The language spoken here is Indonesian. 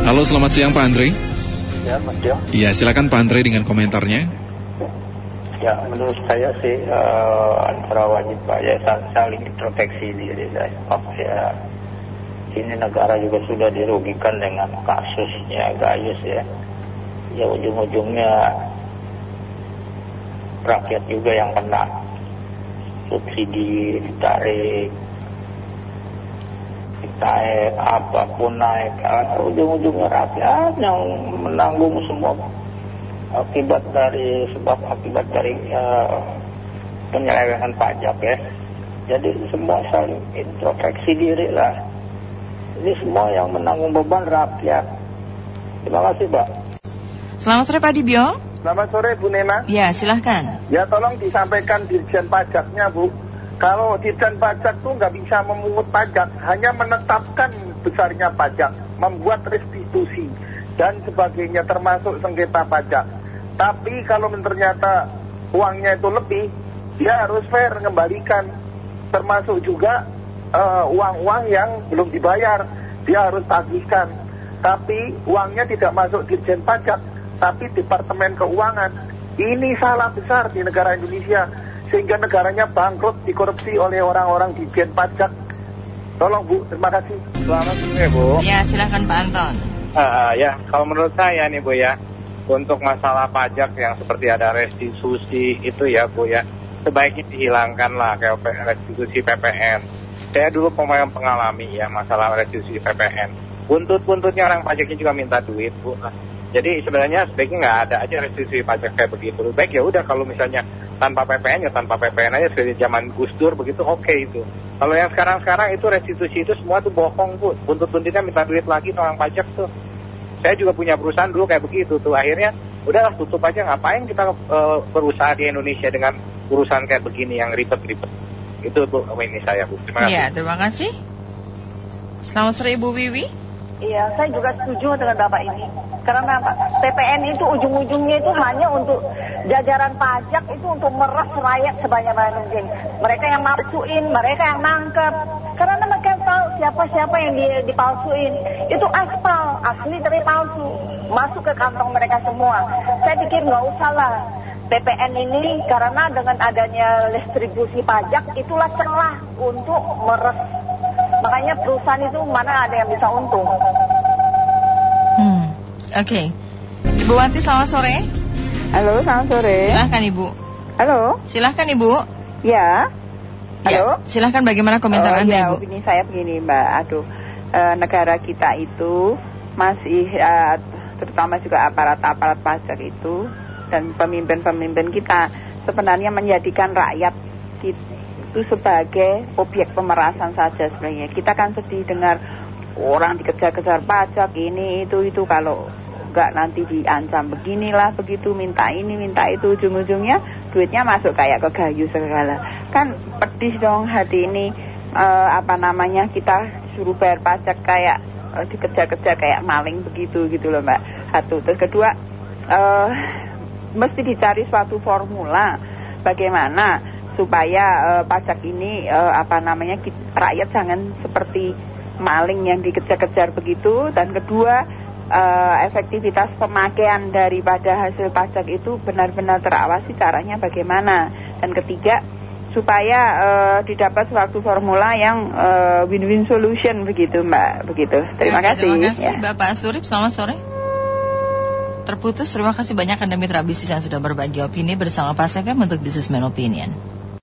Halo, selamat siang Pak Andre. Ya, Mas Dio. Iya, silakan Pak Andre dengan komentarnya. Ya, menurut saya sih eh, antara wajib Pak ya sa- saling introspeksi diri saya. Ya ini negara juga sudah dirugikan dengan kasusnya Gayus ya. Ya ujung-ujungnya rakyat juga yang kena subsidi ditarik naik apa pun naik Ah, ujung-ujungnya rakyat yang menanggung semua akibat dari sebab akibat dari eh, penyelewengan pajak ya. Jadi semua saling introspeksi diri lah. Ini semua yang menanggung beban rakyat. Terima kasih, Pak. Selamat sore Pak Dibio. Selamat sore Bu Nena. Ya, silahkan. Ya tolong disampaikan Dirjen Pajaknya Bu. Kalau Dirjen Pajak tuh nggak bisa memungut pajak, hanya menetapkan besarnya pajak, membuat restitusi dan sebagainya termasuk sengketa pajak. Tapi kalau ternyata uangnya itu lebih, dia harus fair mengembalikan, termasuk juga eh, uang-uang yang belum dibayar, dia harus tagihkan. Tapi uangnya tidak masuk Dirjen Pajak, tapi Departemen Keuangan. Ini salah besar di negara Indonesia sehingga negaranya bangkrut dikorupsi oleh orang-orang di Dijen Pajak. Tolong Bu, terima kasih. Selamat sore Bu. Ya, silahkan Pak Anton. Ah, ya, kalau menurut saya nih Bu ya, untuk masalah pajak yang seperti ada restitusi itu ya Bu ya, sebaiknya dihilangkan lah kayak restitusi PPN. Saya dulu pemain pengalami ya masalah restitusi PPN. Buntut-buntutnya orang pajaknya juga minta duit Bu. Jadi sebenarnya sebaiknya nggak ada aja restitusi pajak kayak begitu. Lebih Baik ya udah kalau misalnya tanpa PPN ya tanpa PPN aja seperti zaman Gus Dur begitu oke itu. Kalau yang sekarang-sekarang itu restitusi itu semua tuh bohong bu. Buntut-buntutnya minta duit lagi orang pajak tuh. Saya juga punya perusahaan dulu kayak begitu tuh. Akhirnya udahlah tutup aja ngapain kita eh, berusaha di Indonesia dengan urusan kayak begini yang ribet-ribet. Itu bu ini saya bu. Terima kasih. Ya, terima kasih. Selamat sore Ibu Wiwi. Iya, saya juga setuju dengan Bapak ini. Karena apa? PPN itu ujung-ujungnya itu hanya untuk jajaran pajak itu untuk meres rakyat sebanyak-banyak mungkin. Mereka yang masukin, mereka yang nangkep. Karena mereka tahu siapa-siapa yang di- dipalsuin. Itu aspal, asli tapi palsu. Masuk ke kantong mereka semua. Saya pikir nggak usah lah. PPN ini karena dengan adanya distribusi pajak itulah celah untuk meres Makanya perusahaan itu mana ada yang bisa untung. Hmm. Oke. Ibu Wanti selamat sore. Halo, selamat sore. Silahkan Ibu. Halo, Silahkan Ibu. ya. Ya, Halo. silahkan bagaimana komentar Oh, Anda ya, Ibu? opini saya begini, Mbak. Aduh, eh, negara kita itu masih, eh, terutama juga aparat-aparat pajak itu dan pemimpin-pemimpin kita sebenarnya menjadikan rakyat kita itu sebagai objek pemerasan saja sebenarnya. Kita kan sedih dengar orang dikejar-kejar pajak ini itu itu. Kalau nggak nanti diancam beginilah begitu minta ini minta itu. Ujung-ujungnya duitnya masuk kayak ke gayu segala. Kan pedih dong hati ini eh, apa namanya kita suruh bayar pajak kayak eh, dikejar-kejar kayak maling begitu gitu loh mbak. Satu. Terus kedua eh, mesti dicari suatu formula bagaimana supaya eh, pajak ini eh, apa namanya rakyat jangan seperti maling yang dikejar-kejar begitu. Dan kedua eh, efektivitas pemakaian daripada hasil pajak itu benar-benar terawasi caranya bagaimana. Dan ketiga supaya eh, didapat suatu formula yang eh, win-win solution begitu mbak. Begitu. Terima Oke, kasih. Terima kasih Ya. Bapak Surip, selamat sore. Terputus, terima kasih banyak Anda mitra bisnis yang sudah berbagi opini bersama Pas FM untuk Businessman Opinion.